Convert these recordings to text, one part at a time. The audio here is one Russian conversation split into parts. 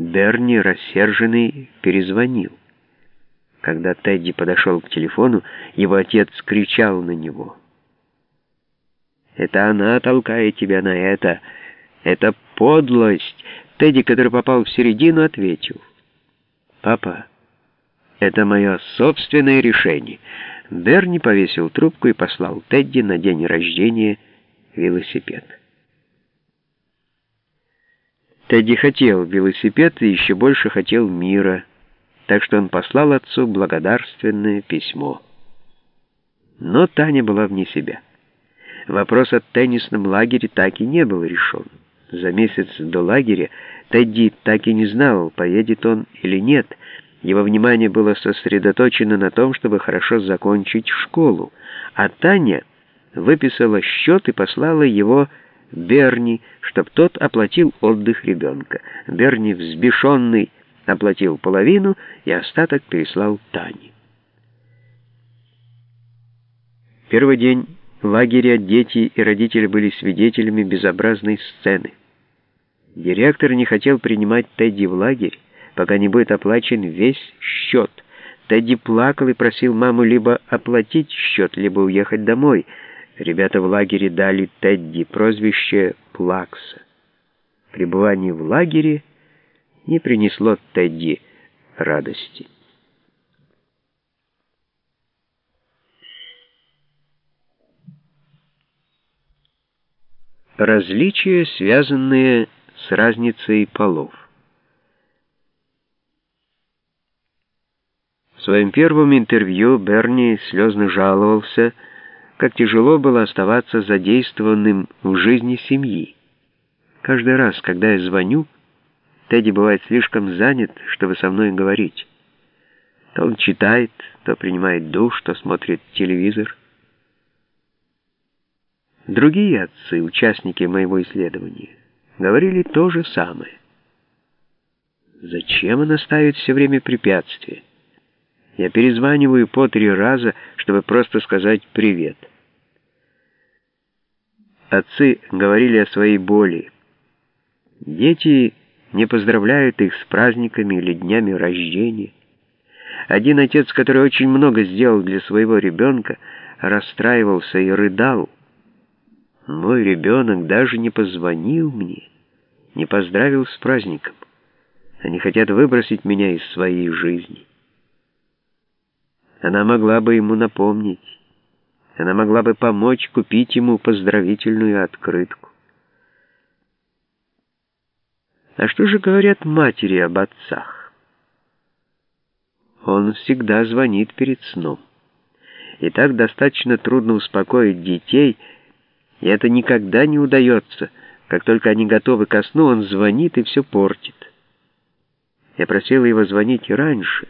Берни, рассерженный, перезвонил. Когда Тедди подошел к телефону, его отец кричал на него. «Это она толкает тебя на это! Это подлость!» Тедди, который попал в середину, ответил. «Папа, это мое собственное решение». Берни повесил трубку и послал Тедди на день рождения велосипед. Тедди хотел велосипед и еще больше хотел мира, так что он послал отцу благодарственное письмо. Но Таня была вне себя. Вопрос о теннисном лагере так и не был решен. За месяц до лагеря Тедди так и не знал, поедет он или нет. Его внимание было сосредоточено на том, чтобы хорошо закончить школу, а Таня выписала счет и послала его Берни, чтоб тот оплатил отдых ребенка. Берни, взбешенный, оплатил половину и остаток переслал Тане. Первый день лагеря дети и родители были свидетелями безобразной сцены. Директор не хотел принимать Тедди в лагерь, пока не будет оплачен весь счет. Тедди плакал и просил маму либо оплатить счет, либо уехать домой — Ребята в лагере дали Тедди прозвище Плакса. Пребывание в лагере не принесло Тедди радости. Различия, связанные с разницей полов. В своем первом интервью Берни слезно жаловался, как тяжело было оставаться задействованным в жизни семьи. Каждый раз, когда я звоню, Тедди бывает слишком занят, чтобы со мной говорить. То он читает, то принимает душ, то смотрит телевизор. Другие отцы, участники моего исследования, говорили то же самое. Зачем она ставит все время препятствия? Я перезваниваю по три раза, чтобы просто сказать «привет». Отцы говорили о своей боли. Дети не поздравляют их с праздниками или днями рождения. Один отец, который очень много сделал для своего ребенка, расстраивался и рыдал. Мой ребенок даже не позвонил мне, не поздравил с праздником. Они хотят выбросить меня из своей жизни. Она могла бы ему напомнить. Она могла бы помочь купить ему поздравительную открытку. А что же говорят матери об отцах? Он всегда звонит перед сном. И так достаточно трудно успокоить детей, и это никогда не удается. Как только они готовы ко сну, он звонит и все портит. Я просила его звонить раньше,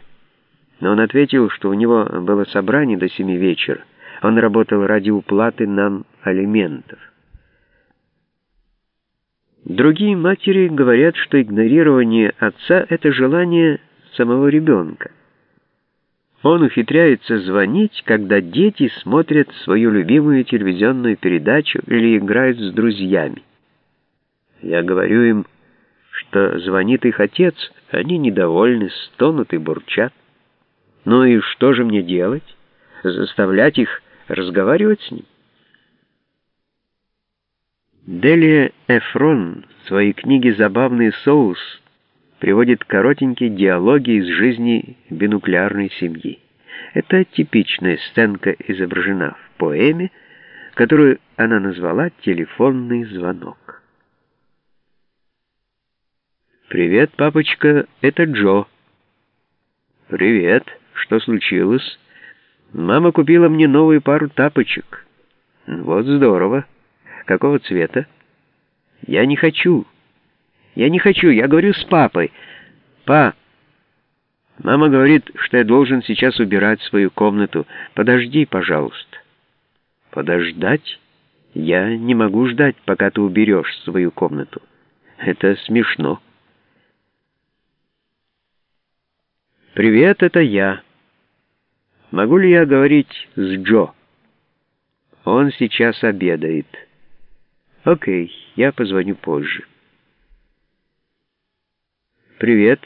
но он ответил, что у него было собрание до семи вечера, он работал ради уплаты нам алиментов. Другие матери говорят, что игнорирование отца — это желание самого ребенка. Он ухитряется звонить, когда дети смотрят свою любимую телевизионную передачу или играют с друзьями. Я говорю им, что звонит их отец, они недовольны, стонут и бурчат. Ну и что же мне делать? Заставлять их разговаривать с ним. Делия Эфрон в своей книге «Забавный соус» приводит коротенькие диалоги из жизни бинуклеарной семьи. Это типичная сценка изображена в поэме, которую она назвала «Телефонный звонок». «Привет, папочка, это Джо». «Привет, что случилось?» Мама купила мне новую пару тапочек. Вот здорово. Какого цвета? Я не хочу. Я не хочу, я говорю с папой. Па, мама говорит, что я должен сейчас убирать свою комнату. Подожди, пожалуйста. Подождать? Я не могу ждать, пока ты уберешь свою комнату. Это смешно. Привет, это я. Могу ли я говорить с Джо? Он сейчас обедает. Окей, я позвоню позже. «Привет».